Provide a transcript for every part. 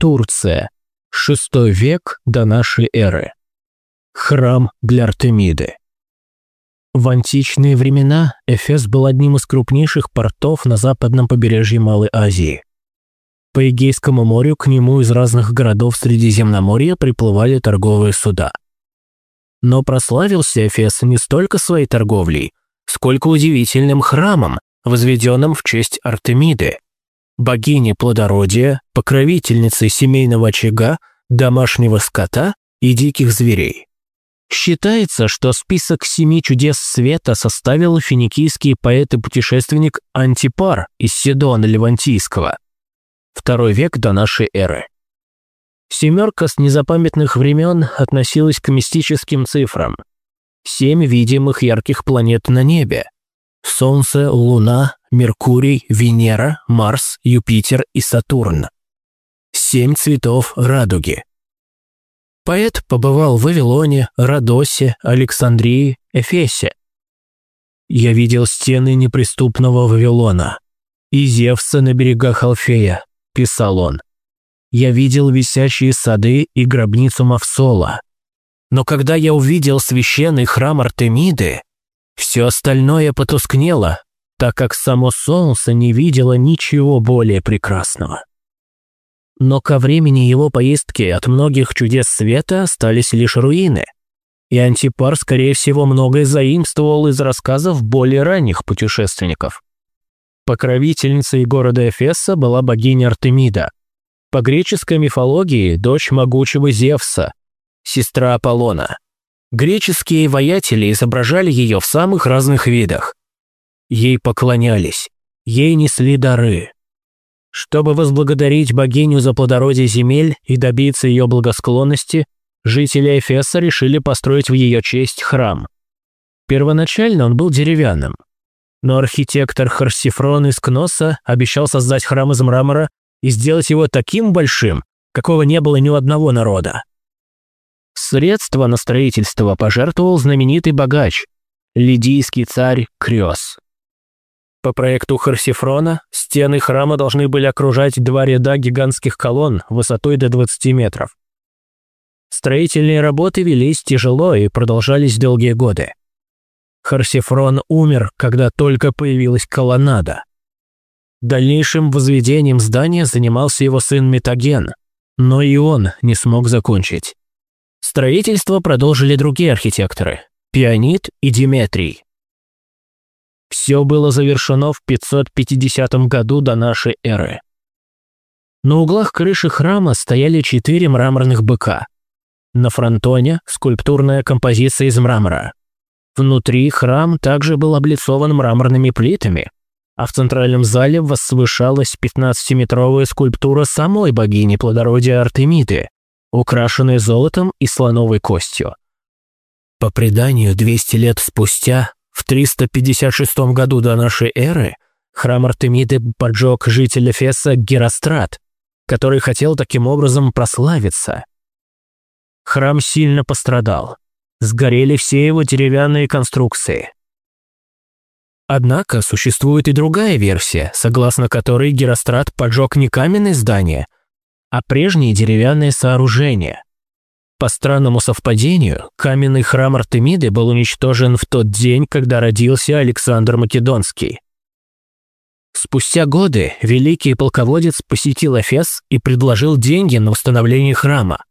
Турция. Шестой век до нашей эры. Храм для Артемиды. В античные времена Эфес был одним из крупнейших портов на западном побережье Малой Азии. По Эгейскому морю к нему из разных городов Средиземноморья приплывали торговые суда. Но прославился Эфес не столько своей торговлей, сколько удивительным храмом, возведенным в честь Артемиды, богини плодородия, покровительницы семейного очага, домашнего скота и диких зверей. Считается, что список семи чудес света составил финикийский поэт и путешественник Антипар из Сидона Левантийского, второй век до нашей эры. Семерка с незапамятных времен относилась к мистическим цифрам. Семь видимых ярких планет на небе. Солнце, Луна, Меркурий, Венера, Марс, Юпитер и Сатурн. Семь цветов радуги. Поэт побывал в Вавилоне, Родосе, Александрии, Эфесе. Я видел стены неприступного Вавилона и Зевса на берегах Алфея, писал он. Я видел висящие сады и гробницу Мавсола. Но когда я увидел священный храм Артемиды, все остальное потускнело, так как само солнце не видело ничего более прекрасного. Но ко времени его поездки от многих чудес света остались лишь руины. И Антипар, скорее всего, многое заимствовал из рассказов более ранних путешественников. Покровительницей города Эфеса была богиня Артемида. По греческой мифологии – дочь могучего Зевса, сестра Аполлона. Греческие воятели изображали ее в самых разных видах. Ей поклонялись, ей несли дары, чтобы возблагодарить богиню за плодородие земель и добиться ее благосклонности, жители Эфеса решили построить в ее честь храм. Первоначально он был деревянным, но архитектор Харсифрон из Кноса обещал создать храм из мрамора и сделать его таким большим, какого не было ни у одного народа. Средства на строительство пожертвовал знаменитый богач, лидийский царь Крёс. По проекту Харсифрона стены храма должны были окружать два ряда гигантских колонн высотой до 20 метров. Строительные работы велись тяжело и продолжались долгие годы. Харсифрон умер, когда только появилась колоннада. Дальнейшим возведением здания занимался его сын Метаген, но и он не смог закончить. Строительство продолжили другие архитекторы – Пионит и Диметрий. Все было завершено в 550 году до нашей эры. На углах крыши храма стояли четыре мраморных быка. На фронтоне – скульптурная композиция из мрамора. Внутри храм также был облицован мраморными плитами, а в центральном зале возвышалась 15-метровая скульптура самой богини плодородия Артемиды, украшенная золотом и слоновой костью. По преданию, 200 лет спустя в 356 году до нашей эры храм Артемиды поджег житель Эфеса Герострат, который хотел таким образом прославиться. Храм сильно пострадал. Сгорели все его деревянные конструкции. Однако существует и другая версия, согласно которой Герострат поджег не каменные здания, а прежние деревянные сооружения. По странному совпадению, каменный храм Артемиды был уничтожен в тот день, когда родился Александр Македонский. Спустя годы великий полководец посетил Эфес и предложил деньги на восстановление храма.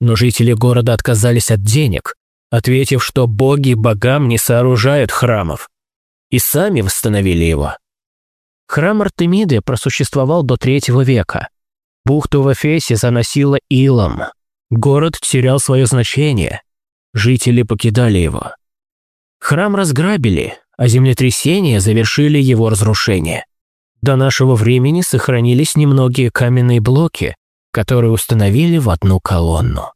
Но жители города отказались от денег, ответив, что боги богам не сооружают храмов, и сами восстановили его. Храм Артемиды просуществовал до третьего века. Бухту в Эфесе заносило илом, Город терял свое значение. Жители покидали его. Храм разграбили, а землетрясения завершили его разрушение. До нашего времени сохранились немногие каменные блоки, которые установили в одну колонну.